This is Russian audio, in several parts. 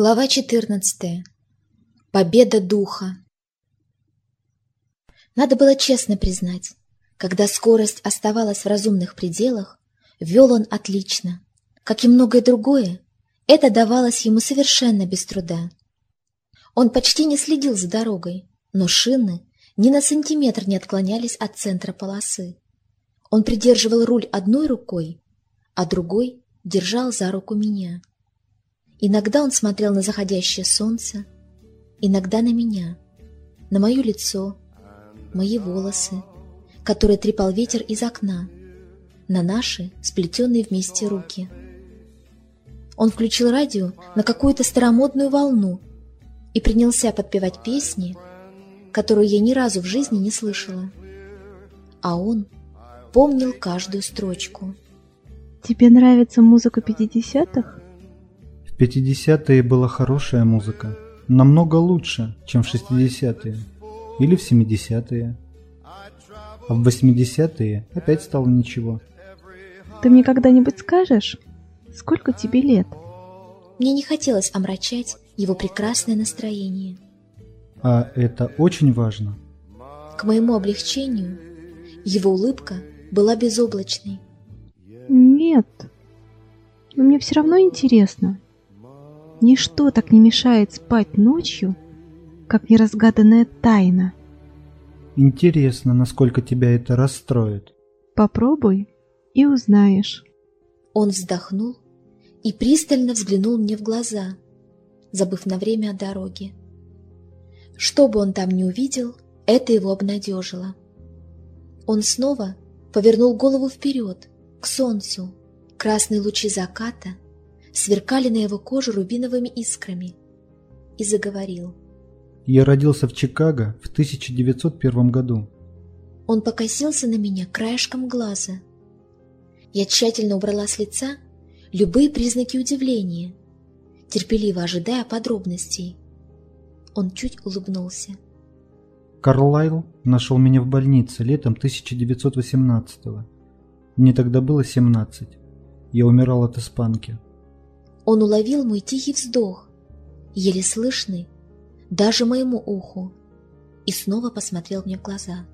Глава 14. Победа духа. Надо было честно признать, когда скорость оставалась в разумных пределах, вел он отлично. Как и многое другое, это давалось ему совершенно без труда. Он почти не следил за дорогой, но шины ни на сантиметр не отклонялись от центра полосы. Он придерживал руль одной рукой, а другой держал за руку меня. Иногда он смотрел на заходящее солнце, иногда на меня, на мое лицо, мои волосы, которые трепал ветер из окна, на наши сплетенные вместе руки. Он включил радио на какую-то старомодную волну и принялся подпевать песни, которую я ни разу в жизни не слышала. А он помнил каждую строчку. «Тебе нравится музыка пятидесятых?» 50-е была хорошая музыка, намного лучше, чем в 60-е или в 70-е. А в 80-е опять стало ничего. Ты мне когда-нибудь скажешь, сколько тебе лет? Мне не хотелось омрачать его прекрасное настроение. А это очень важно. К моему облегчению его улыбка была безоблачной. Нет, но мне все равно интересно. Ничто так не мешает спать ночью, как неразгаданная тайна. Интересно, насколько тебя это расстроит. Попробуй и узнаешь. Он вздохнул и пристально взглянул мне в глаза, забыв на время о дороге. Что бы он там ни увидел, это его обнадежило. Он снова повернул голову вперед, к солнцу. Красные лучи заката — сверкали на его коже рубиновыми искрами, и заговорил. «Я родился в Чикаго в 1901 году». Он покосился на меня краешком глаза. Я тщательно убрала с лица любые признаки удивления, терпеливо ожидая подробностей. Он чуть улыбнулся. Карлайл нашел меня в больнице летом 1918 -го. Мне тогда было 17. Я умирал от испанки. Он уловил мой тихий вздох, еле слышный, даже моему уху, и снова посмотрел мне в глаза.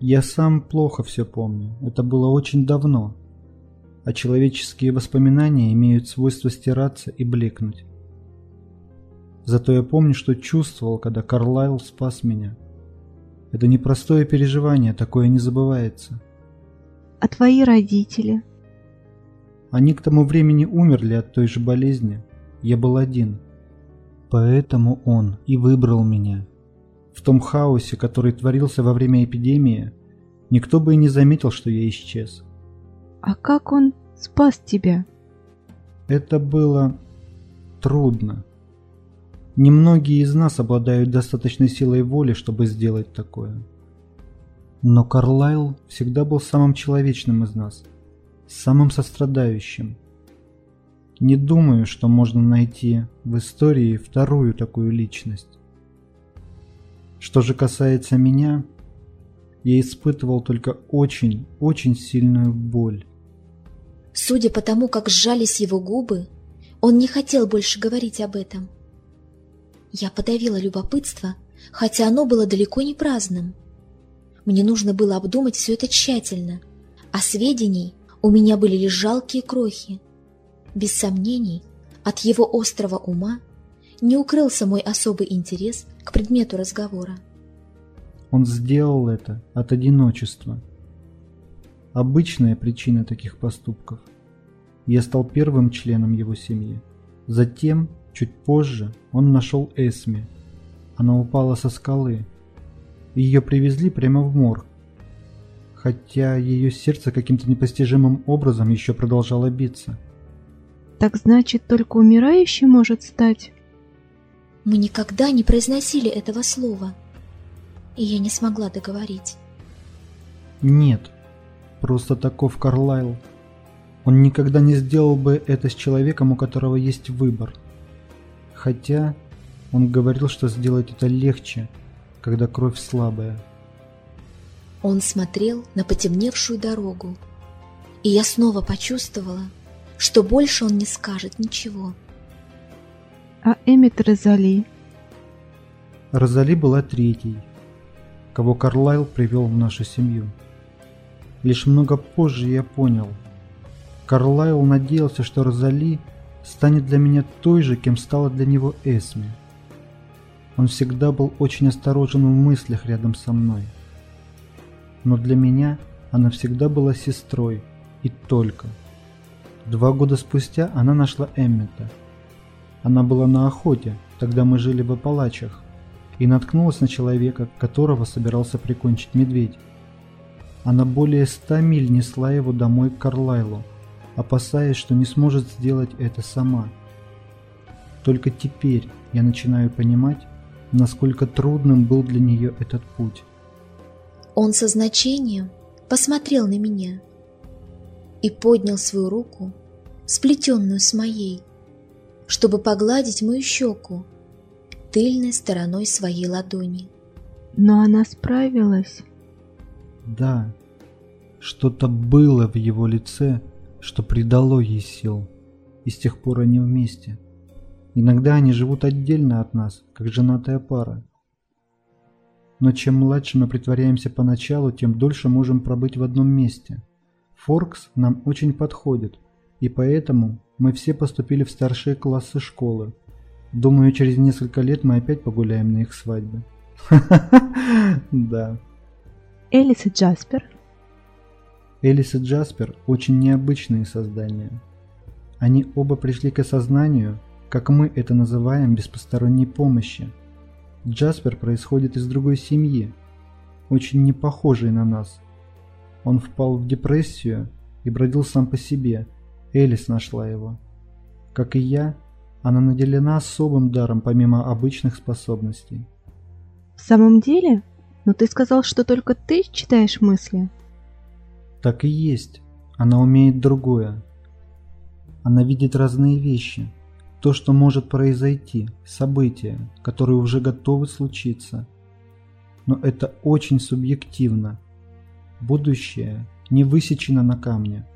Я сам плохо все помню, это было очень давно, а человеческие воспоминания имеют свойство стираться и блекнуть. Зато я помню, что чувствовал, когда Карлайл спас меня. Это непростое переживание, такое не забывается. А твои родители? Они к тому времени умерли от той же болезни. Я был один. Поэтому он и выбрал меня. В том хаосе, который творился во время эпидемии, никто бы и не заметил, что я исчез. А как он спас тебя? Это было трудно. Немногие из нас обладают достаточной силой воли, чтобы сделать такое. Но Карлайл всегда был самым человечным из нас – самым сострадающим. Не думаю, что можно найти в истории вторую такую личность. Что же касается меня, я испытывал только очень, очень сильную боль. Судя по тому, как сжались его губы, он не хотел больше говорить об этом. Я подавила любопытство, хотя оно было далеко не праздным. Мне нужно было обдумать все это тщательно, а сведений у меня были лишь жалкие крохи. Без сомнений, от его острого ума не укрылся мой особый интерес к предмету разговора. Он сделал это от одиночества. Обычная причина таких поступков. Я стал первым членом его семьи. Затем, чуть позже, он нашел Эсми. Она упала со скалы. Ее привезли прямо в морг, хотя ее сердце каким-то непостижимым образом еще продолжало биться. Так значит, только умирающий может стать? Мы никогда не произносили этого слова, и я не смогла договорить. Нет, просто таков Карлайл. Он никогда не сделал бы это с человеком, у которого есть выбор. Хотя он говорил, что сделать это легче, когда кровь слабая. Он смотрел на потемневшую дорогу, и я снова почувствовала, что больше он не скажет ничего. А Эммет Розали? Розали была третьей, кого Карлайл привел в нашу семью. Лишь много позже я понял. Карлайл надеялся, что Розали станет для меня той же, кем стала для него Эсми. Он всегда был очень осторожен в мыслях рядом со мной. Но для меня она всегда была сестрой, и только. Два года спустя она нашла Эммета. Она была на охоте, тогда мы жили в Апалачах, и наткнулась на человека, которого собирался прикончить медведь. Она более ста миль несла его домой к Карлайлу, опасаясь, что не сможет сделать это сама. Только теперь я начинаю понимать, насколько трудным был для нее этот путь. Он со значением посмотрел на меня и поднял свою руку, сплетенную с моей, чтобы погладить мою щеку тыльной стороной своей ладони. Но она справилась. Да, что-то было в его лице, что придало ей сил, и с тех пор они вместе. Иногда они живут отдельно от нас, как женатая пара. Но чем младше мы притворяемся поначалу, тем дольше можем пробыть в одном месте. Форкс нам очень подходит, и поэтому мы все поступили в старшие классы школы. Думаю, через несколько лет мы опять погуляем на их свадьбе. Да. Элис и Джаспер? Элис и Джаспер очень необычные создания. Они оба пришли к осознанию, как мы это называем, без посторонней помощи. Джаспер происходит из другой семьи, очень не похожей на нас. Он впал в депрессию и бродил сам по себе. Элис нашла его. Как и я, она наделена особым даром помимо обычных способностей. В самом деле? Но ты сказал, что только ты читаешь мысли. Так и есть. Она умеет другое. Она видит разные вещи то, что может произойти, события, которые уже готовы случиться. Но это очень субъективно. Будущее не высечено на камне,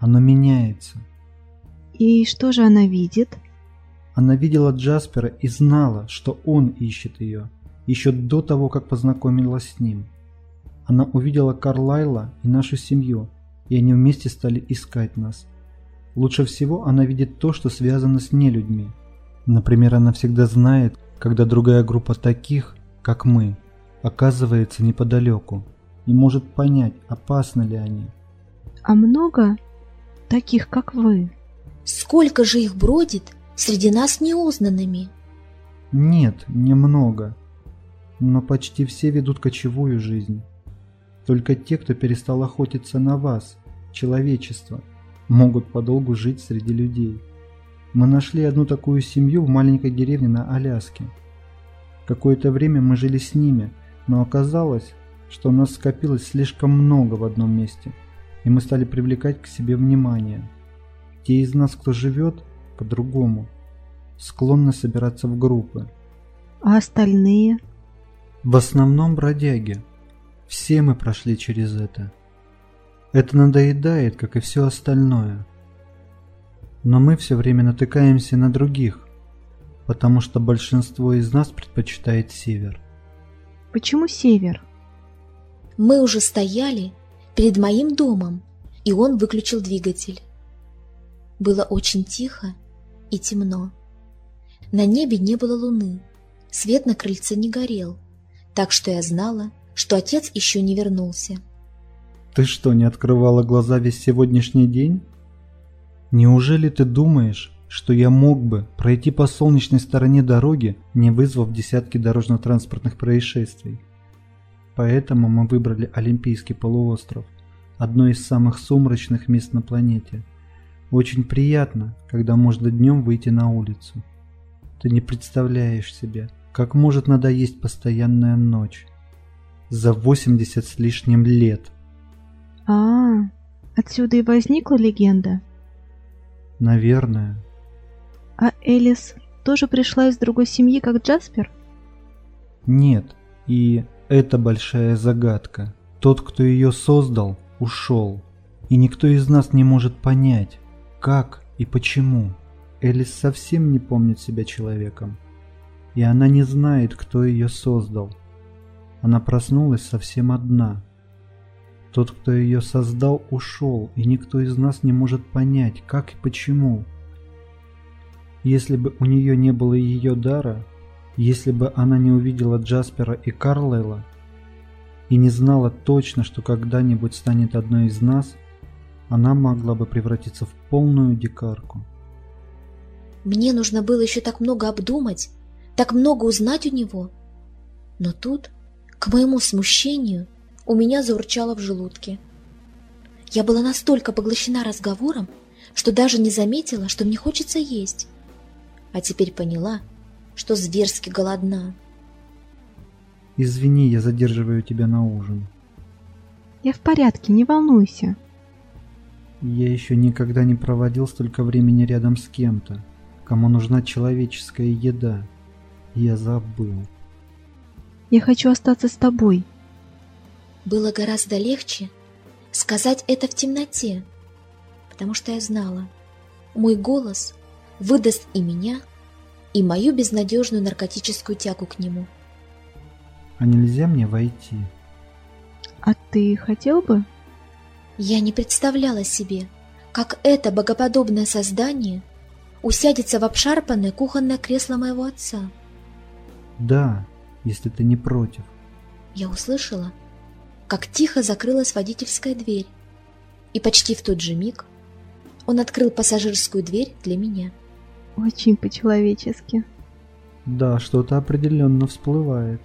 оно меняется. И что же она видит? Она видела Джаспера и знала, что он ищет ее, еще до того, как познакомилась с ним. Она увидела Карлайла и нашу семью, и они вместе стали искать нас – Лучше всего она видит то, что связано с нелюдьми. Например, она всегда знает, когда другая группа таких, как мы, оказывается неподалеку и может понять, опасны ли они. А много таких, как вы? Сколько же их бродит среди нас неузнанными? Нет, немного. Но почти все ведут кочевую жизнь. Только те, кто перестал охотиться на вас, человечество – могут подолгу жить среди людей. Мы нашли одну такую семью в маленькой деревне на Аляске. Какое-то время мы жили с ними, но оказалось, что у нас скопилось слишком много в одном месте, и мы стали привлекать к себе внимание. Те из нас, кто живет по-другому, склонны собираться в группы. А остальные? В основном бродяги. Все мы прошли через это. Это надоедает, как и все остальное. Но мы все время натыкаемся на других, потому что большинство из нас предпочитает север. Почему север? Мы уже стояли перед моим домом, и он выключил двигатель. Было очень тихо и темно. На небе не было луны, свет на крыльце не горел, так что я знала, что отец еще не вернулся. Ты что, не открывала глаза весь сегодняшний день? Неужели ты думаешь, что я мог бы пройти по солнечной стороне дороги, не вызвав десятки дорожно-транспортных происшествий? Поэтому мы выбрали Олимпийский полуостров, одно из самых сумрачных мест на планете. Очень приятно, когда можно днем выйти на улицу. Ты не представляешь себе, как может надоесть постоянная ночь. За 80 с лишним лет – а, отсюда и возникла легенда? Наверное. А Элис тоже пришла из другой семьи, как Джаспер? Нет, и это большая загадка. Тот, кто ее создал, ушел. И никто из нас не может понять, как и почему. Элис совсем не помнит себя человеком, и она не знает, кто ее создал. Она проснулась совсем одна. Тот, кто ее создал, ушел, и никто из нас не может понять, как и почему. Если бы у нее не было ее дара, если бы она не увидела Джаспера и Карлайла, и не знала точно, что когда-нибудь станет одной из нас, она могла бы превратиться в полную дикарку. Мне нужно было еще так много обдумать, так много узнать у него. Но тут, к моему смущению, у меня заурчало в желудке. Я была настолько поглощена разговором, что даже не заметила, что мне хочется есть. А теперь поняла, что зверски голодна. Извини, я задерживаю тебя на ужин. Я в порядке, не волнуйся. Я еще никогда не проводил столько времени рядом с кем-то, кому нужна человеческая еда. Я забыл. Я хочу остаться с тобой. Было гораздо легче сказать это в темноте, потому что я знала, мой голос выдаст и меня, и мою безнадежную наркотическую тягу к нему. А нельзя мне войти? А ты хотел бы? Я не представляла себе, как это богоподобное создание усядется в обшарпанное кухонное кресло моего отца. Да, если ты не против. Я услышала, как тихо закрылась водительская дверь, и почти в тот же миг он открыл пассажирскую дверь для меня. Очень по-человечески. Да, что-то определенно всплывает.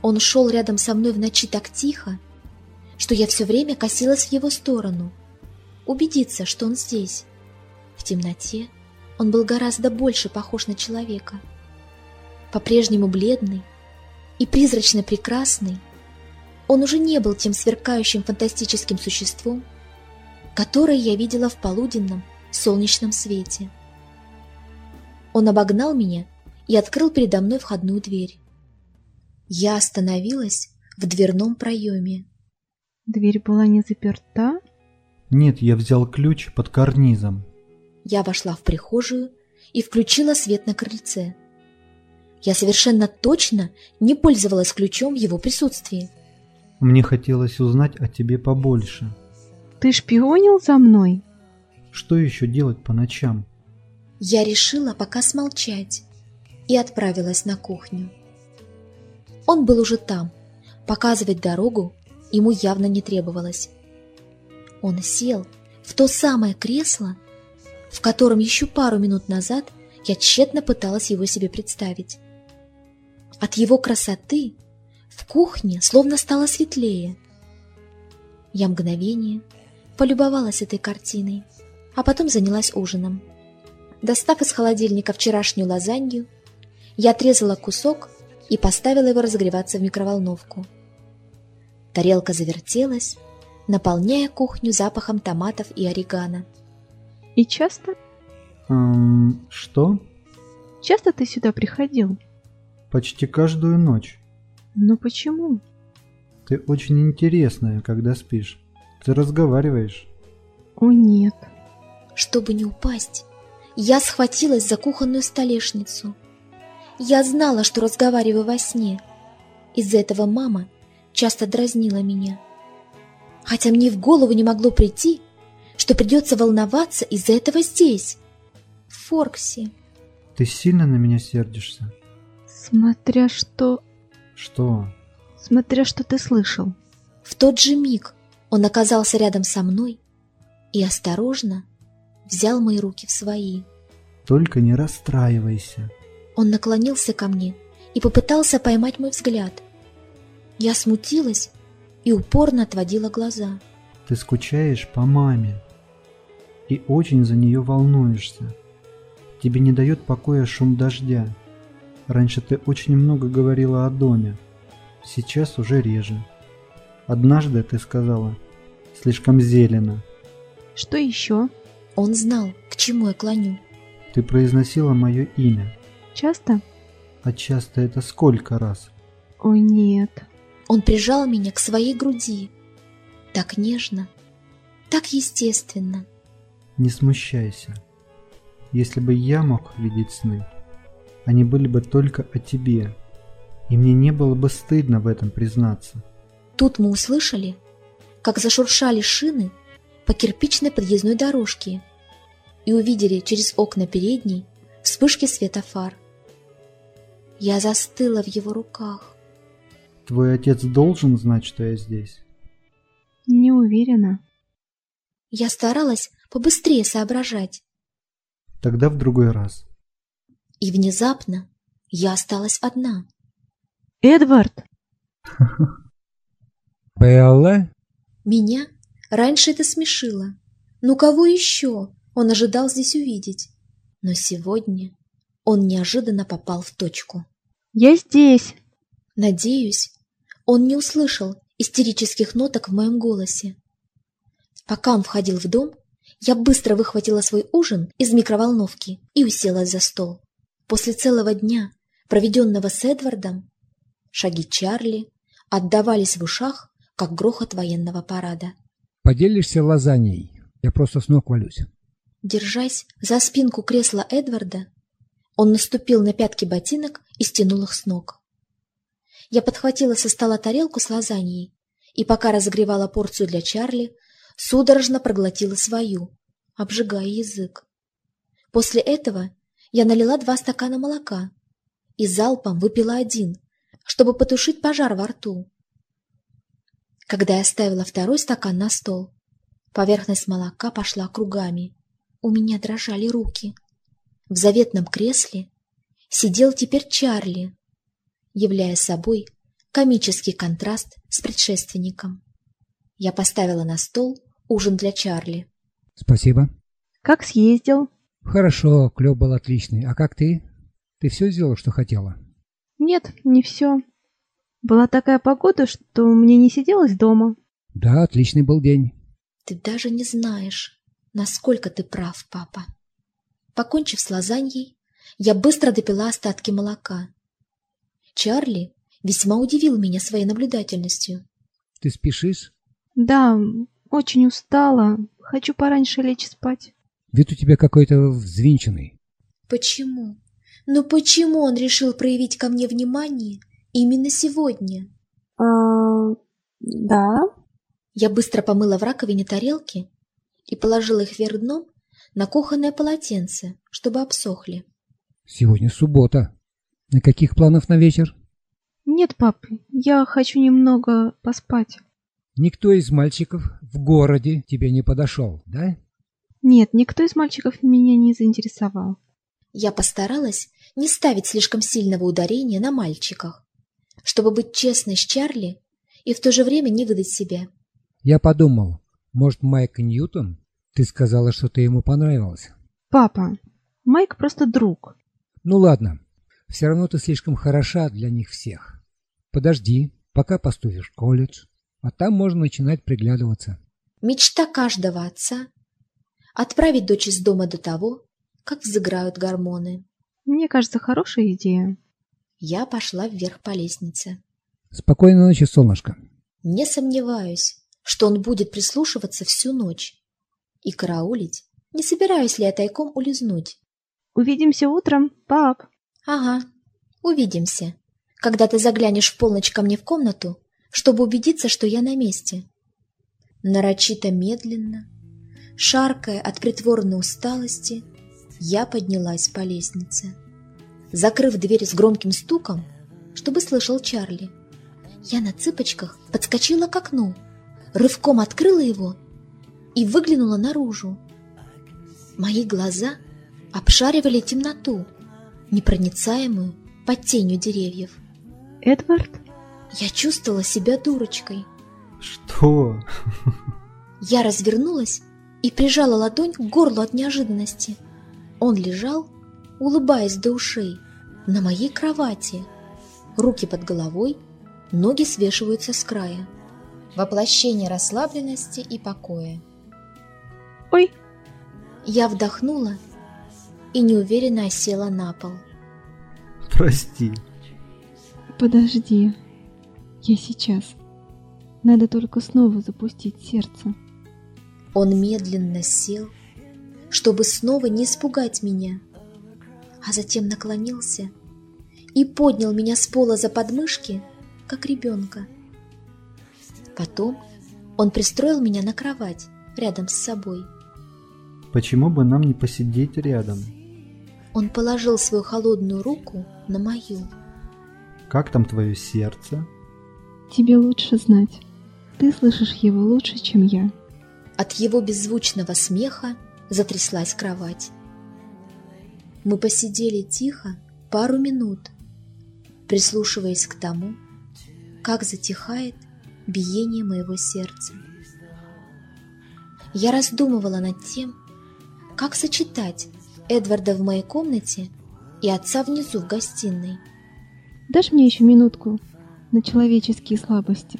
Он шел рядом со мной в ночи так тихо, что я все время косилась в его сторону, убедиться, что он здесь. В темноте он был гораздо больше похож на человека. По-прежнему бледный и призрачно прекрасный, он уже не был тем сверкающим фантастическим существом, которое я видела в полуденном солнечном свете. Он обогнал меня и открыл передо мной входную дверь. Я остановилась в дверном проеме. Дверь была не заперта? Нет, я взял ключ под карнизом. Я вошла в прихожую и включила свет на крыльце. Я совершенно точно не пользовалась ключом в его присутствии. Мне хотелось узнать о тебе побольше. Ты шпионил за мной? Что еще делать по ночам? Я решила пока смолчать и отправилась на кухню. Он был уже там. Показывать дорогу ему явно не требовалось. Он сел в то самое кресло, в котором еще пару минут назад я тщетно пыталась его себе представить. От его красоты в кухне словно стало светлее. Я мгновение полюбовалась этой картиной, а потом занялась ужином. Достав из холодильника вчерашнюю лазанью, я отрезала кусок и поставила его разогреваться в микроволновку. Тарелка завертелась, наполняя кухню запахом томатов и орегано. И часто? Эм, что? Часто ты сюда приходил? Почти каждую ночь. Но почему? Ты очень интересная, когда спишь. Ты разговариваешь. О нет. Чтобы не упасть, я схватилась за кухонную столешницу – я знала, что разговариваю во сне. Из-за этого мама часто дразнила меня. Хотя мне в голову не могло прийти, что придется волноваться из-за этого здесь, в Форксе. Ты сильно на меня сердишься? Смотря что... Что? Смотря что ты слышал. В тот же миг он оказался рядом со мной и осторожно взял мои руки в свои. Только не расстраивайся. Он наклонился ко мне и попытался поймать мой взгляд. Я смутилась и упорно отводила глаза. Ты скучаешь по маме и очень за нее волнуешься. Тебе не дает покоя шум дождя. Раньше ты очень много говорила о доме, сейчас уже реже. Однажды ты сказала «слишком зелено». Что еще? Он знал, к чему я клоню. Ты произносила мое имя. Часто? А часто это сколько раз? Ой, нет. Он прижал меня к своей груди. Так нежно, так естественно. Не смущайся. Если бы я мог видеть сны, они были бы только о тебе, и мне не было бы стыдно в этом признаться. Тут мы услышали, как зашуршали шины по кирпичной подъездной дорожке и увидели через окна передней вспышки света фар. Я застыла в его руках. Твой отец должен знать, что я здесь? Не уверена. Я старалась побыстрее соображать. Тогда в другой раз. И внезапно я осталась одна. Эдвард! Белла? Меня раньше это смешило. Ну кого еще он ожидал здесь увидеть? Но сегодня он неожиданно попал в точку. Я здесь! Надеюсь, он не услышал истерических ноток в моем голосе. Пока он входил в дом, я быстро выхватила свой ужин из микроволновки и уселась за стол. После целого дня, проведенного с Эдвардом, шаги Чарли отдавались в ушах, как грохот военного парада. Поделишься лазаньей? Я просто с ног валюсь. Держась за спинку кресла Эдварда, он наступил на пятки ботинок и стянул их с ног. Я подхватила со стола тарелку с лазаньей и, пока разогревала порцию для Чарли, судорожно проглотила свою, обжигая язык. После этого я налила два стакана молока и залпом выпила один, чтобы потушить пожар во рту. Когда я ставила второй стакан на стол, поверхность молока пошла кругами. У меня дрожали руки. В заветном кресле сидел теперь Чарли, являя собой комический контраст с предшественником. Я поставила на стол ужин для Чарли. Спасибо. Как съездил? Хорошо, клёв был отличный. А как ты? Ты все сделал, что хотела? Нет, не все. Была такая погода, что мне не сиделось дома. Да, отличный был день. Ты даже не знаешь, насколько ты прав, папа. Покончив с лазаньей, я быстро допила остатки молока. Чарли весьма удивил меня своей наблюдательностью. Ты спешишь? Да, очень устала. Хочу пораньше лечь спать. Вид у тебя какой-то взвинченный. Почему? Но почему он решил проявить ко мне внимание именно сегодня? А, да. Я быстро помыла в раковине тарелки и положила их вверх дном на кухонное полотенце, чтобы обсохли. Сегодня суббота. На каких планов на вечер? Нет, пап, я хочу немного поспать. Никто из мальчиков в городе тебе не подошел, да? Нет, никто из мальчиков меня не заинтересовал. Я постаралась не ставить слишком сильного ударения на мальчиках, чтобы быть честной с Чарли и в то же время не выдать себя. Я подумал, может, Майк Ньютон? Ты сказала, что ты ему понравилась. Папа, Майк просто друг. Ну ладно, все равно ты слишком хороша для них всех. Подожди, пока поступишь в колледж, а там можно начинать приглядываться. Мечта каждого отца — отправить дочь из дома до того, как взыграют гормоны. Мне кажется, хорошая идея. Я пошла вверх по лестнице. Спокойной ночи, солнышко. Не сомневаюсь, что он будет прислушиваться всю ночь. И караулить, не собираюсь ли я тайком улизнуть. Увидимся утром, пап. Ага, увидимся, когда ты заглянешь в полночь ко мне в комнату, чтобы убедиться, что я на месте. Нарочито медленно, шаркая от притворной усталости, я поднялась по лестнице. Закрыв дверь с громким стуком, чтобы слышал Чарли, я на цыпочках подскочила к окну, рывком открыла его и выглянула наружу. Мои глаза обшаривали темноту, непроницаемую под тенью деревьев. Эдвард? Я чувствовала себя дурочкой. Что? Я развернулась и прижала ладонь к горлу от неожиданности. Он лежал, улыбаясь до ушей, на моей кровати. Руки под головой, ноги свешиваются с края. Воплощение расслабленности и покоя. Ой, Я вдохнула и неуверенно осела на пол. Прости. подожди. Я сейчас. Надо только снова запустить сердце. Он медленно сел, чтобы снова не испугать меня, а затем наклонился и поднял меня с пола за подмышки, как ребенка. Потом он пристроил меня на кровать рядом с собой. Почему бы нам не посидеть рядом? Он положил свою холодную руку на мою. Как там твое сердце? Тебе лучше знать. Ты слышишь его лучше, чем я. От его беззвучного смеха затряслась кровать. Мы посидели тихо пару минут, прислушиваясь к тому, как затихает биение моего сердца. Я раздумывала над тем, как сочетать Эдварда в моей комнате и отца внизу в гостиной. Дашь мне еще минутку на человеческие слабости?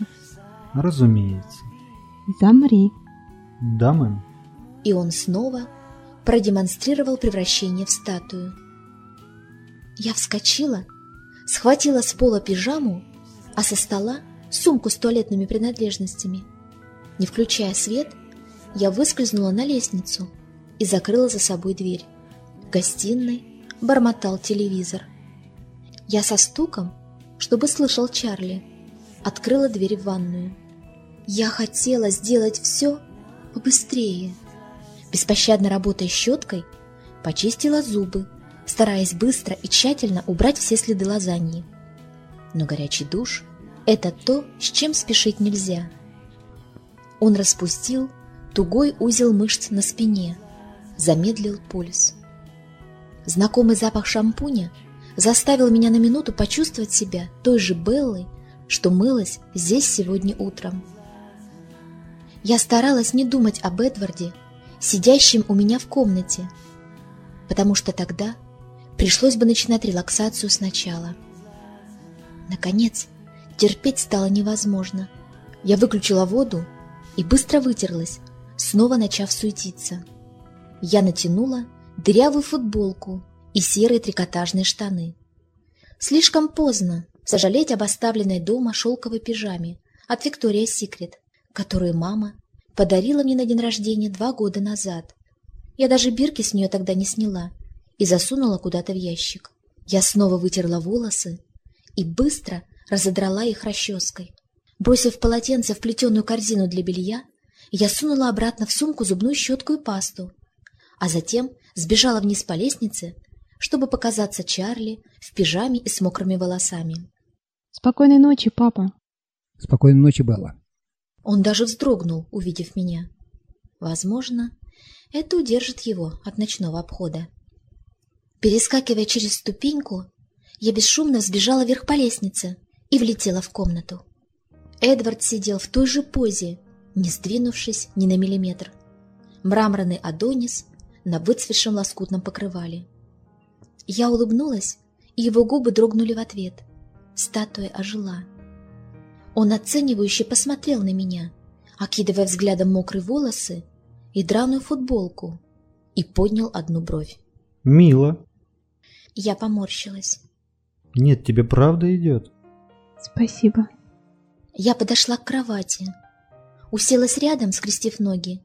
Разумеется. Замри. Да, мэм. И он снова продемонстрировал превращение в статую. Я вскочила, схватила с пола пижаму, а со стола сумку с туалетными принадлежностями. Не включая свет, я выскользнула на лестницу и закрыла за собой дверь. В гостиной бормотал телевизор. Я со стуком, чтобы слышал Чарли, открыла дверь в ванную. Я хотела сделать все побыстрее. Беспощадно работая щеткой, почистила зубы, стараясь быстро и тщательно убрать все следы лазаньи. Но горячий душ – это то, с чем спешить нельзя. Он распустил тугой узел мышц на спине, замедлил пульс. Знакомый запах шампуня заставил меня на минуту почувствовать себя той же Беллой, что мылась здесь сегодня утром. Я старалась не думать об Эдварде, сидящем у меня в комнате, потому что тогда пришлось бы начинать релаксацию сначала. Наконец, терпеть стало невозможно. Я выключила воду и быстро вытерлась, снова начав суетиться. Я натянула дырявую футболку и серые трикотажные штаны. Слишком поздно сожалеть об оставленной дома шелковой пижаме от Виктория Секрет, которую мама подарила мне на день рождения два года назад. Я даже бирки с нее тогда не сняла и засунула куда-то в ящик. Я снова вытерла волосы и быстро разодрала их расческой. Бросив полотенце в плетеную корзину для белья, я сунула обратно в сумку зубную щетку и пасту, а затем сбежала вниз по лестнице, чтобы показаться Чарли в пижаме и с мокрыми волосами. Спокойной ночи, папа. Спокойной ночи, Белла. Он даже вздрогнул, увидев меня. Возможно, это удержит его от ночного обхода. Перескакивая через ступеньку, я бесшумно сбежала вверх по лестнице и влетела в комнату. Эдвард сидел в той же позе, не сдвинувшись ни на миллиметр. Мраморный Адонис на выцветшем лоскутном покрывале. Я улыбнулась, и его губы дрогнули в ответ. Статуя ожила. Он оценивающе посмотрел на меня, окидывая взглядом мокрые волосы и драную футболку, и поднял одну бровь. Мило. Я поморщилась. Нет, тебе правда идет? Спасибо. Я подошла к кровати, уселась рядом, скрестив ноги,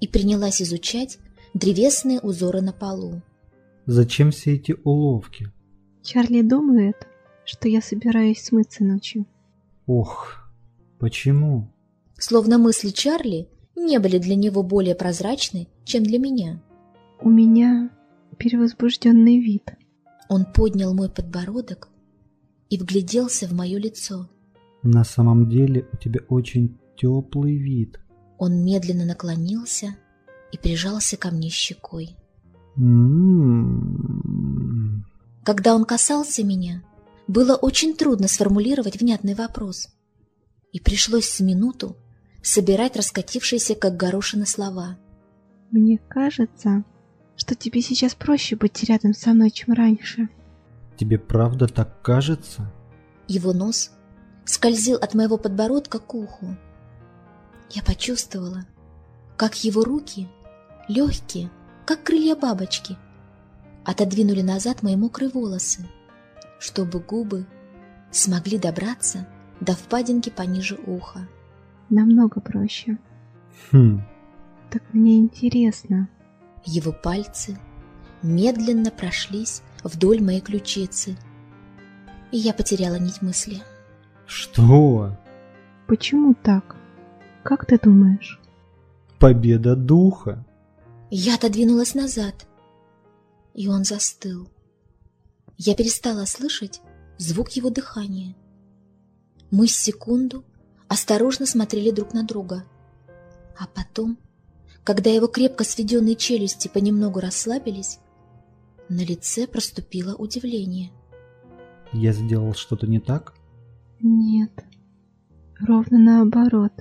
и принялась изучать древесные узоры на полу. Зачем все эти уловки? Чарли думает, что я собираюсь смыться ночью. Ох, почему? Словно мысли Чарли не были для него более прозрачны, чем для меня. У меня перевозбужденный вид. Он поднял мой подбородок и вгляделся в мое лицо. На самом деле у тебя очень теплый вид. Он медленно наклонился и прижался ко мне щекой. М-м-м. Когда он касался меня, было очень трудно сформулировать внятный вопрос. И пришлось с минуту собирать раскатившиеся, как горошины, слова. Мне кажется, что тебе сейчас проще быть рядом со мной, чем раньше. Тебе правда так кажется? Его нос скользил от моего подбородка к уху. Я почувствовала, как его руки, легкие, как крылья бабочки, отодвинули назад мои мокрые волосы, чтобы губы смогли добраться до впадинки пониже уха. Намного проще. Хм, Так мне интересно, Его пальцы медленно прошлись вдоль моей ключицы, и я потеряла нить мысли. Что? Почему так? Как ты думаешь? Победа духа. Я отодвинулась назад, и он застыл. Я перестала слышать звук его дыхания. Мы с секунду осторожно смотрели друг на друга. А потом, когда его крепко сведенные челюсти понемногу расслабились, на лице проступило удивление. Я сделал что-то не так? Нет, ровно наоборот.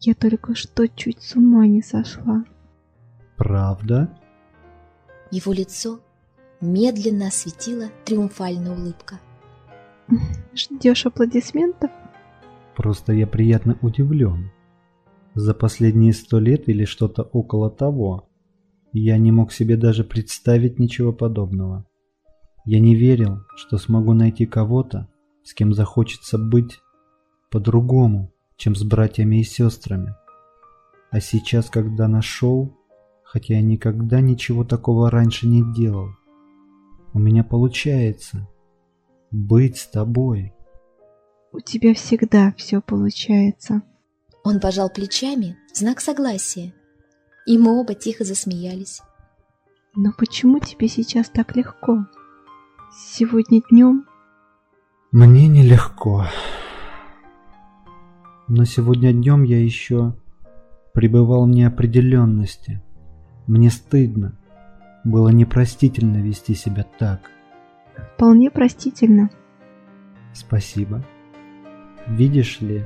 Я только что чуть с ума не сошла. Правда? Его лицо медленно осветила триумфальная улыбка. Ждешь аплодисментов? Просто я приятно удивлен. За последние сто лет или что-то около того я не мог себе даже представить ничего подобного. Я не верил, что смогу найти кого-то, с кем захочется быть по-другому, чем с братьями и сестрами. А сейчас, когда нашел, хотя я никогда ничего такого раньше не делал, у меня получается быть с тобой. У тебя всегда все получается. Он пожал плечами, знак согласия, и мы оба тихо засмеялись. Но почему тебе сейчас так легко? Сегодня днем? Мне нелегко. Но сегодня днем я еще пребывал в неопределенности. Мне стыдно. Было непростительно вести себя так. Вполне простительно. Спасибо. Видишь ли,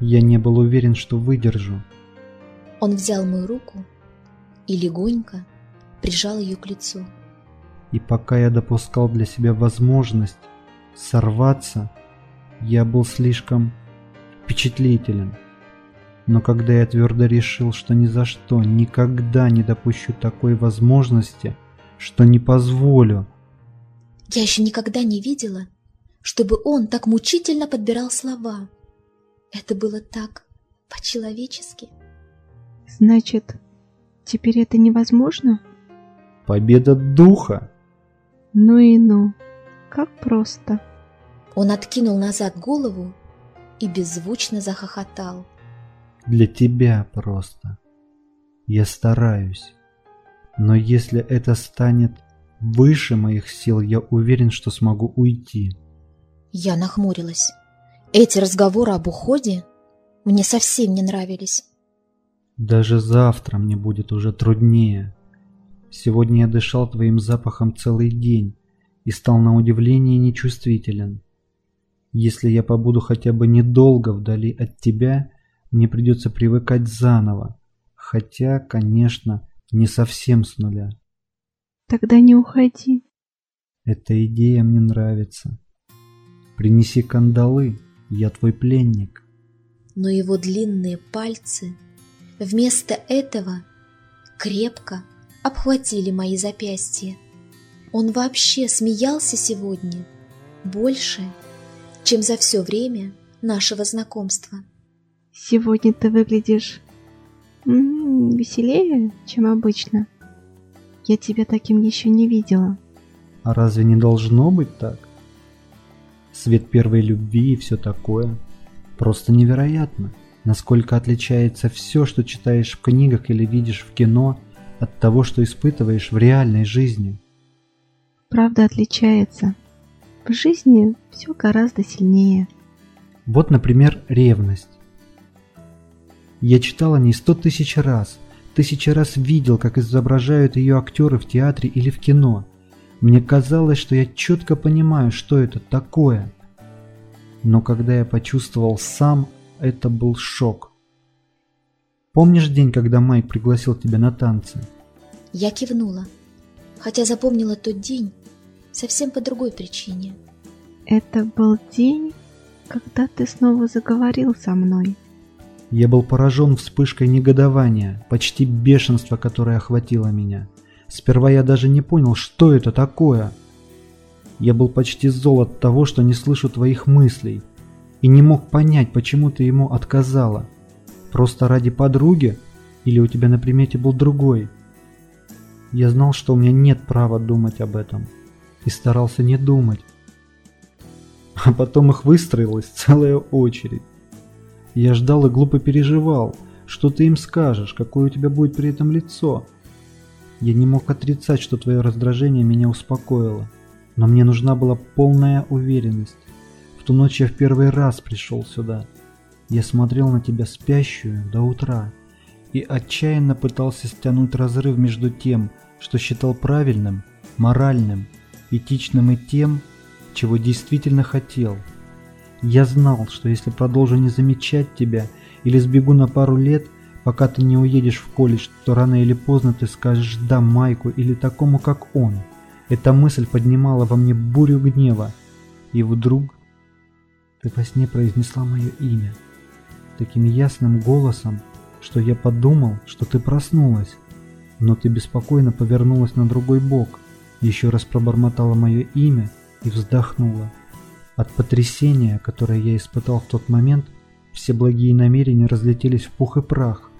я не был уверен, что выдержу. Он взял мою руку и легонько прижал ее к лицу. И пока я допускал для себя возможность сорваться, я был слишком впечатлителен. Но когда я твердо решил, что ни за что, никогда не допущу такой возможности, что не позволю... Я еще никогда не видела, чтобы он так мучительно подбирал слова. Это было так по-человечески. Значит, теперь это невозможно? Победа духа! Ну и ну, как просто. Он откинул назад голову и беззвучно захохотал. Для тебя просто. Я стараюсь. Но если это станет выше моих сил, я уверен, что смогу уйти. Я нахмурилась. Эти разговоры об уходе мне совсем не нравились. Даже завтра мне будет уже труднее. Сегодня я дышал твоим запахом целый день и стал на удивление нечувствителен. Если я побуду хотя бы недолго вдали от тебя, мне придется привыкать заново, хотя, конечно, не совсем с нуля. Тогда не уходи. Эта идея мне нравится. Принеси кандалы, я твой пленник. Но его длинные пальцы вместо этого крепко обхватили мои запястья. Он вообще смеялся сегодня больше, чем за все время нашего знакомства. Сегодня ты выглядишь м -м, веселее, чем обычно. Я тебя таким еще не видела. А разве не должно быть так? Свет первой любви и все такое. Просто невероятно, насколько отличается все, что читаешь в книгах или видишь в кино, от того, что испытываешь в реальной жизни. Правда отличается. В жизни все гораздо сильнее. Вот, например, ревность. Я читал о ней сто тысяч раз, тысячи раз видел, как изображают ее актеры в театре или в кино. Мне казалось, что я четко понимаю, что это такое. Но когда я почувствовал сам, это был шок. Помнишь день, когда Майк пригласил тебя на танцы? Я кивнула, хотя запомнила тот день совсем по другой причине. Это был день, когда ты снова заговорил со мной. Я был поражен вспышкой негодования, почти бешенства, которое охватило меня. Сперва я даже не понял, что это такое. Я был почти зол от того, что не слышу твоих мыслей, и не мог понять, почему ты ему отказала. Просто ради подруги? Или у тебя на примете был другой? Я знал, что у меня нет права думать об этом. И старался не думать. А потом их выстроилась целая очередь. Я ждал и глупо переживал, что ты им скажешь, какое у тебя будет при этом лицо. Я не мог отрицать, что твое раздражение меня успокоило. Но мне нужна была полная уверенность. В ту ночь я в первый раз пришел сюда. Я смотрел на тебя спящую до утра и отчаянно пытался стянуть разрыв между тем, что считал правильным, моральным, этичным и тем, чего действительно хотел. Я знал, что если продолжу не замечать тебя или сбегу на пару лет, пока ты не уедешь в колледж, то рано или поздно ты скажешь «да» Майку или такому, как он. Эта мысль поднимала во мне бурю гнева. И вдруг ты во сне произнесла мое имя. Таким ясным голосом, что я подумал, что ты проснулась. Но ты беспокойно повернулась на другой бок, еще раз пробормотала мое имя и вздохнула. От потрясения, которое я испытал в тот момент, все благие намерения разлетелись в пух и прах,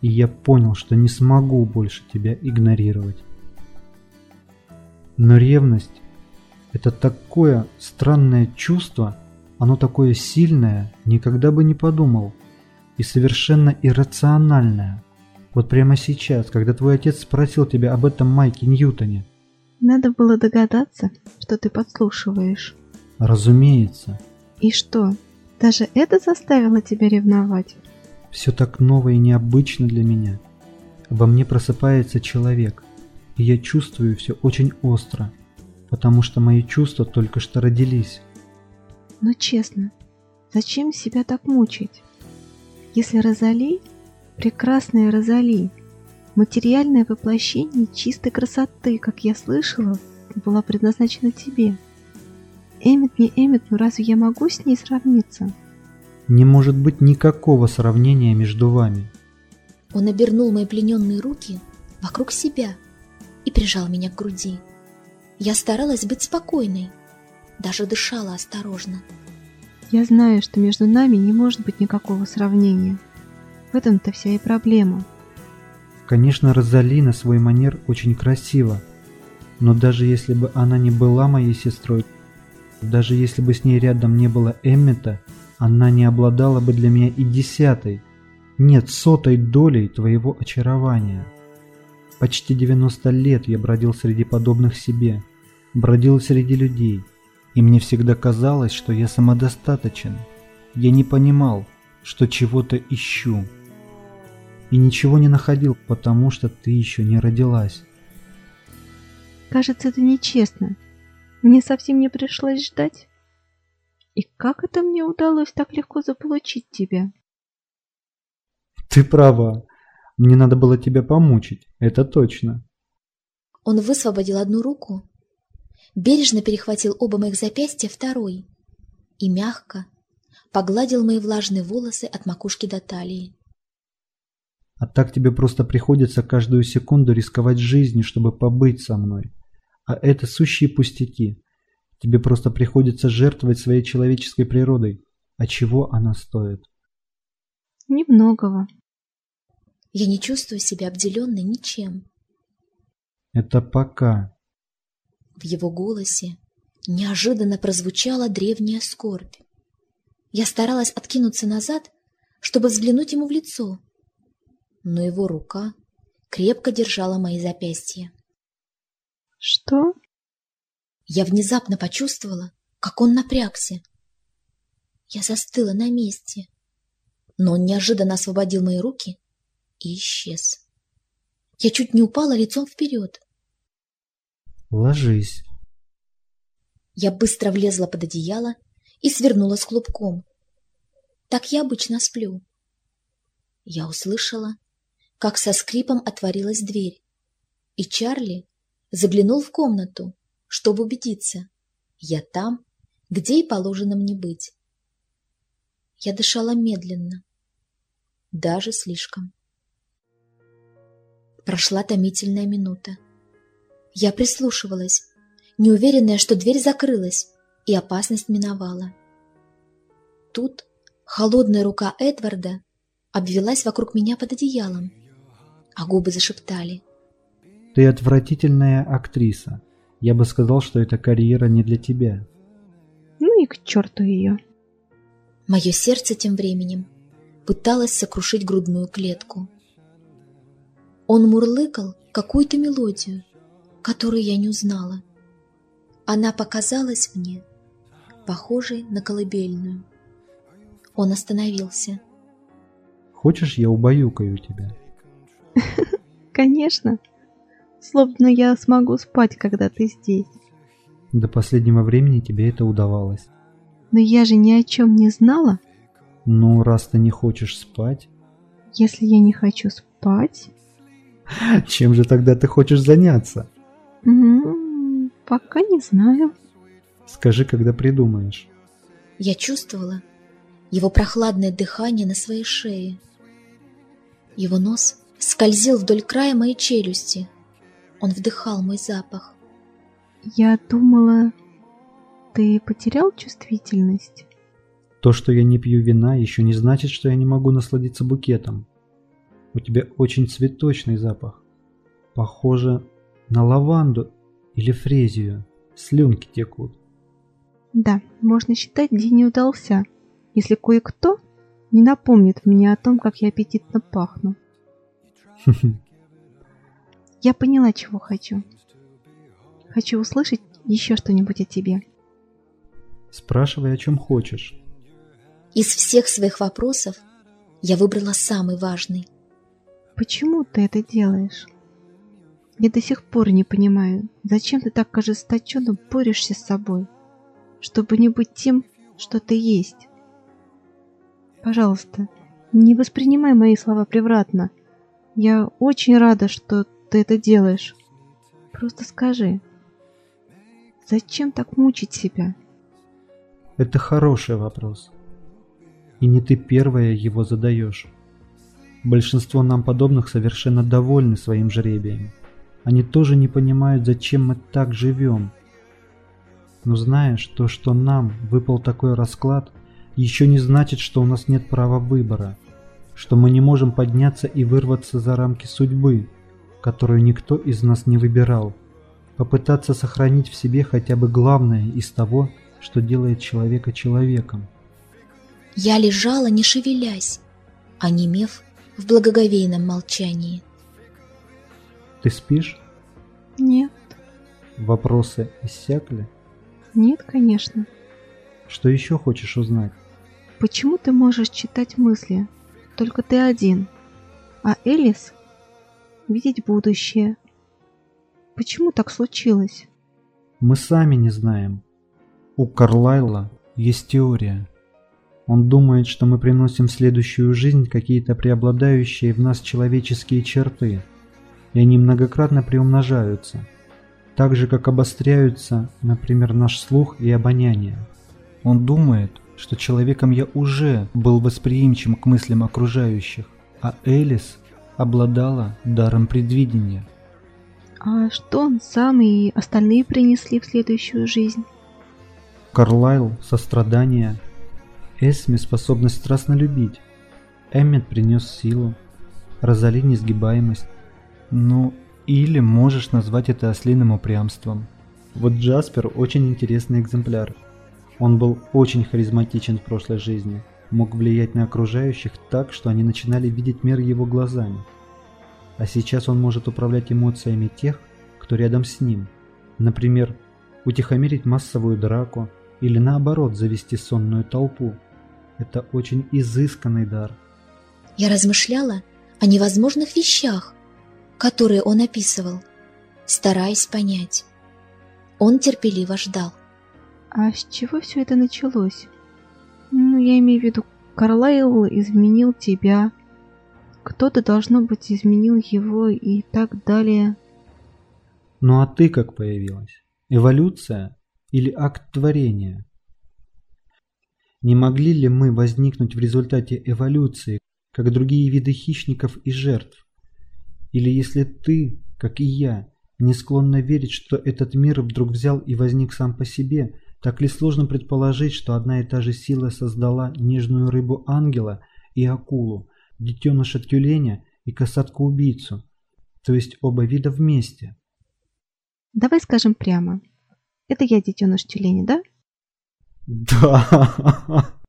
и я понял, что не смогу больше тебя игнорировать. Но ревность – это такое странное чувство, оно такое сильное, никогда бы не подумал, и совершенно иррациональное. Вот прямо сейчас, когда твой отец спросил тебя об этом Майке Ньютоне. Надо было догадаться, что ты подслушиваешь. Разумеется. И что, даже это заставило тебя ревновать? Все так ново и необычно для меня. Во мне просыпается человек, и я чувствую все очень остро, потому что мои чувства только что родились. Но честно, зачем себя так мучить? Если Розали, прекрасная Розали, материальное воплощение чистой красоты, как я слышала, была предназначена тебе. Эмит не Эмит, но разве я могу с ней сравниться? Не может быть никакого сравнения между вами. Он обернул мои плененные руки вокруг себя и прижал меня к груди. Я старалась быть спокойной, даже дышала осторожно. Я знаю, что между нами не может быть никакого сравнения. В этом-то вся и проблема. Конечно, Розали на свой манер очень красива, но даже если бы она не была моей сестрой, даже если бы с ней рядом не было Эммета, она не обладала бы для меня и десятой, нет, сотой долей твоего очарования. Почти 90 лет я бродил среди подобных себе, бродил среди людей, и мне всегда казалось, что я самодостаточен. Я не понимал, что чего-то ищу. И ничего не находил, потому что ты еще не родилась. Кажется, это нечестно. Мне совсем не пришлось ждать. И как это мне удалось так легко заполучить тебя? Ты права. Мне надо было тебя помучить, это точно. Он высвободил одну руку, бережно перехватил оба моих запястья второй и мягко погладил мои влажные волосы от макушки до талии. А так тебе просто приходится каждую секунду рисковать жизнью, чтобы побыть со мной. А это сущие пустяки. Тебе просто приходится жертвовать своей человеческой природой. А чего она стоит? Немногого. Я не чувствую себя обделенной ничем. Это пока. В его голосе неожиданно прозвучала древняя скорбь. Я старалась откинуться назад, чтобы взглянуть ему в лицо, но его рука крепко держала мои запястья. Что? Я внезапно почувствовала, как он напрягся. Я застыла на месте, но он неожиданно освободил мои руки и исчез. Я чуть не упала лицом вперед. Ложись. Я быстро влезла под одеяло и свернулась клубком. Так я обычно сплю. Я услышала, как со скрипом отворилась дверь, и Чарли заглянул в комнату, чтобы убедиться, я там, где и положено мне быть. Я дышала медленно, даже слишком. Прошла томительная минута. Я прислушивалась, неуверенная, что дверь закрылась, и опасность миновала. Тут холодная рука Эдварда обвелась вокруг меня под одеялом, а губы зашептали. Ты отвратительная актриса. Я бы сказал, что эта карьера не для тебя. Ну и к черту ее. Мое сердце тем временем пыталось сокрушить грудную клетку. Он мурлыкал какую-то мелодию, которую я не узнала. Она показалась мне похожей на колыбельную. Он остановился. Хочешь, я убаюкаю тебя? Конечно. Словно я смогу спать, когда ты здесь. До последнего времени тебе это удавалось. Но я же ни о чем не знала. Ну, раз ты не хочешь спать... Если я не хочу спать... Чем же тогда ты хочешь заняться? М -м, пока не знаю. Скажи, когда придумаешь. Я чувствовала его прохладное дыхание на своей шее. Его нос скользил вдоль края моей челюсти. Он вдыхал мой запах. Я думала, ты потерял чувствительность? То, что я не пью вина, еще не значит, что я не могу насладиться букетом. У тебя очень цветочный запах. Похоже на лаванду или фрезию. Слюнки текут. Да, можно считать, день не удался, если кое-кто не напомнит мне о том, как я аппетитно пахну. Я поняла, чего хочу. Хочу услышать еще что-нибудь о тебе. Спрашивай, о чем хочешь. Из всех своих вопросов я выбрала самый важный. Почему ты это делаешь? Я до сих пор не понимаю, зачем ты так ожесточенно борешься с собой, чтобы не быть тем, что ты есть. Пожалуйста, не воспринимай мои слова превратно. Я очень рада, что ты это делаешь. Просто скажи, зачем так мучить себя? Это хороший вопрос. И не ты первая его задаешь. Большинство нам подобных совершенно довольны своим жребием. Они тоже не понимают, зачем мы так живем. Но знаешь, то, что нам выпал такой расклад, еще не значит, что у нас нет права выбора, что мы не можем подняться и вырваться за рамки судьбы, которую никто из нас не выбирал, попытаться сохранить в себе хотя бы главное из того, что делает человека человеком. Я лежала, не шевелясь, онемев в благоговейном молчании. Ты спишь? Нет. Вопросы иссякли? Нет, конечно. Что еще хочешь узнать? Почему ты можешь читать мысли? Только ты один. А Элис видеть будущее. Почему так случилось? Мы сами не знаем. У Карлайла есть теория. Он думает, что мы приносим в следующую жизнь какие-то преобладающие в нас человеческие черты, и они многократно приумножаются, так же как обостряются, например, наш слух и обоняние. Он думает, что человеком я уже был восприимчив к мыслям окружающих, а Элис обладала даром предвидения. А что он сам и остальные принесли в следующую жизнь? Карлайл – сострадание, Эсми – способность страстно любить, Эммет принес силу, Розали – несгибаемость. Ну, или можешь назвать это ослиным упрямством. Вот Джаспер – очень интересный экземпляр. Он был очень харизматичен в прошлой жизни, мог влиять на окружающих так, что они начинали видеть мир его глазами. А сейчас он может управлять эмоциями тех, кто рядом с ним. Например, утихомирить массовую драку – или наоборот завести сонную толпу. Это очень изысканный дар. Я размышляла о невозможных вещах, которые он описывал, стараясь понять. Он терпеливо ждал. А с чего все это началось? Ну, я имею в виду, Карлайл изменил тебя, кто-то, должно быть, изменил его и так далее. Ну а ты как появилась? Эволюция? или акт творения? Не могли ли мы возникнуть в результате эволюции, как другие виды хищников и жертв? Или если ты, как и я, не склонна верить, что этот мир вдруг взял и возник сам по себе, так ли сложно предположить, что одна и та же сила создала нежную рыбу-ангела и акулу, детеныша тюленя и касатку-убийцу, То есть оба вида вместе? Давай скажем прямо. Это я детеныш тюлени, да? Да.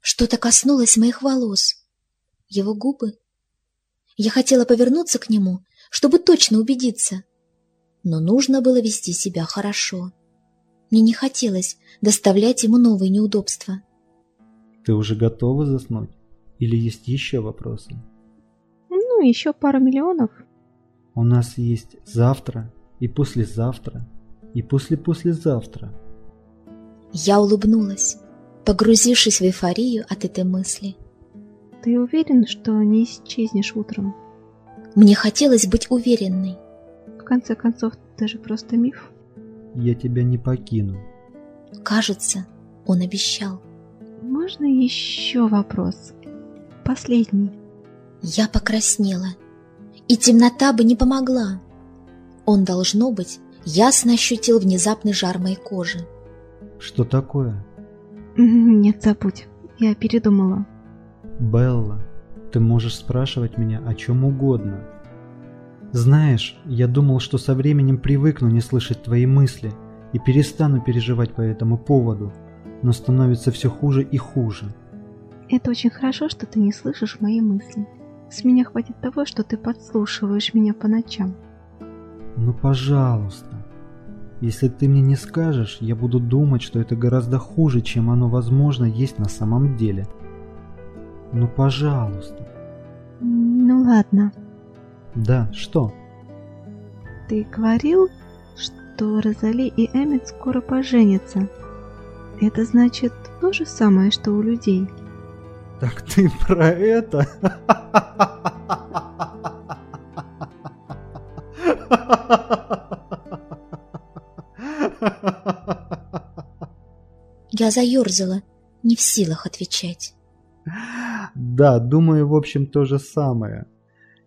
Что-то коснулось моих волос. Его губы. Я хотела повернуться к нему, чтобы точно убедиться. Но нужно было вести себя хорошо. Мне не хотелось доставлять ему новые неудобства. Ты уже готова заснуть? Или есть еще вопросы? Ну, еще пару миллионов. У нас есть завтра и послезавтра и после-послезавтра. Я улыбнулась, погрузившись в эйфорию от этой мысли. Ты уверен, что не исчезнешь утром? Мне хотелось быть уверенной. В конце концов, ты же просто миф. Я тебя не покину. Кажется, он обещал. Можно еще вопрос? Последний. Я покраснела. И темнота бы не помогла. Он, должно быть, ясно ощутил внезапный жар моей кожи. Что такое? Нет, забудь. Я передумала. Белла, ты можешь спрашивать меня о чем угодно. Знаешь, я думал, что со временем привыкну не слышать твои мысли и перестану переживать по этому поводу, но становится все хуже и хуже. Это очень хорошо, что ты не слышишь мои мысли. С меня хватит того, что ты подслушиваешь меня по ночам. Ну, пожалуйста. Если ты мне не скажешь, я буду думать, что это гораздо хуже, чем оно, возможно, есть на самом деле. Ну, пожалуйста. Ну, ладно. Да, что? Ты говорил, что Розали и Эммет скоро поженятся. Это значит то же самое, что у людей. Так ты про это? Я заерзала, не в силах отвечать. Да, думаю, в общем, то же самое.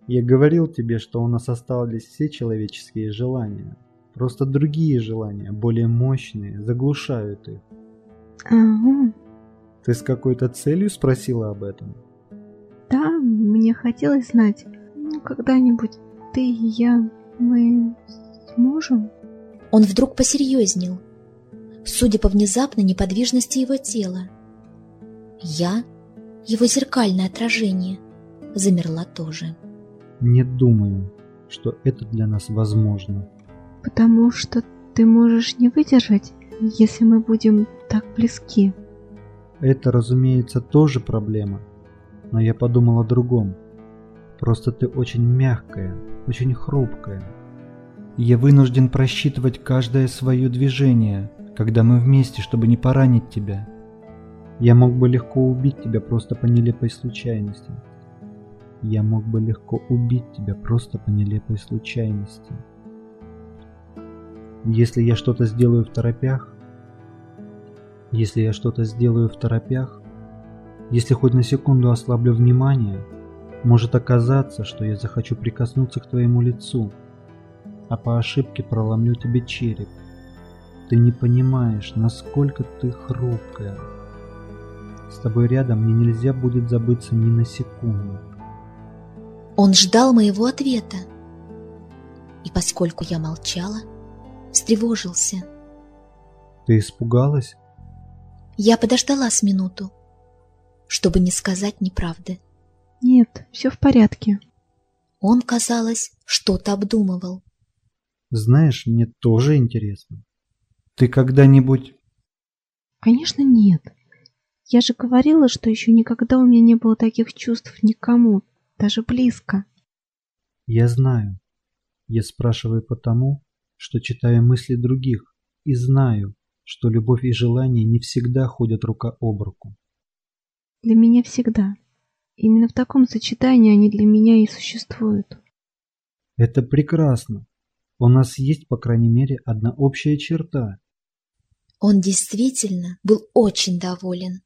Я говорил тебе, что у нас остались все человеческие желания. Просто другие желания, более мощные, заглушают их. Ага. Ты с какой-то целью спросила об этом? Да, мне хотелось знать, ну, когда-нибудь ты и я, мы сможем? Он вдруг посерьезнел, судя по внезапной неподвижности его тела. Я, его зеркальное отражение, замерла тоже. Не думаю, что это для нас возможно. Потому что ты можешь не выдержать, если мы будем так близки. Это, разумеется, тоже проблема. Но я подумал о другом. Просто ты очень мягкая, очень хрупкая. И я вынужден просчитывать каждое свое движение, когда мы вместе, чтобы не поранить тебя. Я мог бы легко убить тебя просто по нелепой случайности. Я мог бы легко убить тебя просто по нелепой случайности. Если я что-то сделаю в торопях, если я что-то сделаю в торопях, если хоть на секунду ослаблю внимание, может оказаться, что я захочу прикоснуться к твоему лицу, а по ошибке проломлю тебе череп. Ты не понимаешь, насколько ты хрупкая. С тобой рядом мне нельзя будет забыться ни на секунду. Он ждал моего ответа. И поскольку я молчала, встревожился. Ты испугалась? Я подождала с минуту, чтобы не сказать неправды. Нет, все в порядке. Он, казалось, что-то обдумывал. Знаешь, мне тоже интересно. Ты когда-нибудь... Конечно, нет. Я же говорила, что еще никогда у меня не было таких чувств никому, даже близко. Я знаю. Я спрашиваю потому, что читаю мысли других и знаю, что любовь и желание не всегда ходят рука об руку. Для меня всегда. Именно в таком сочетании они для меня и существуют. Это прекрасно. У нас есть, по крайней мере, одна общая черта. Он действительно был очень доволен.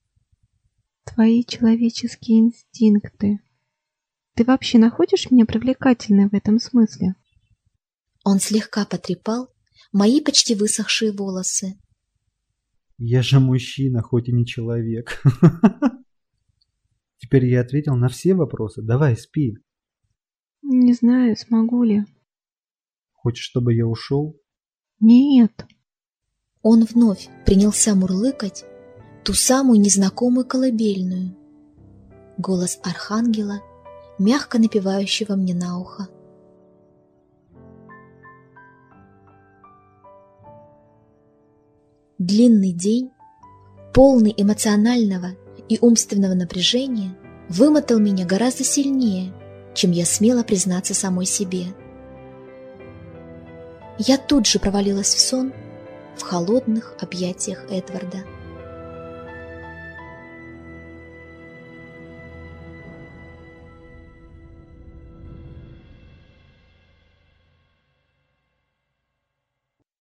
Твои человеческие инстинкты. Ты вообще находишь меня привлекательной в этом смысле? Он слегка потрепал мои почти высохшие волосы. Я же мужчина, хоть и не человек. Теперь я ответил на все вопросы. Давай, спи. Не знаю, смогу ли. Хочешь, чтобы я ушел? Нет. Он вновь принялся мурлыкать ту самую незнакомую колыбельную. Голос архангела, мягко напевающего мне на ухо. Длинный день, полный эмоционального и умственного напряжения, вымотал меня гораздо сильнее, чем я смела признаться самой себе. Я тут же провалилась в сон в холодных объятиях Эдварда.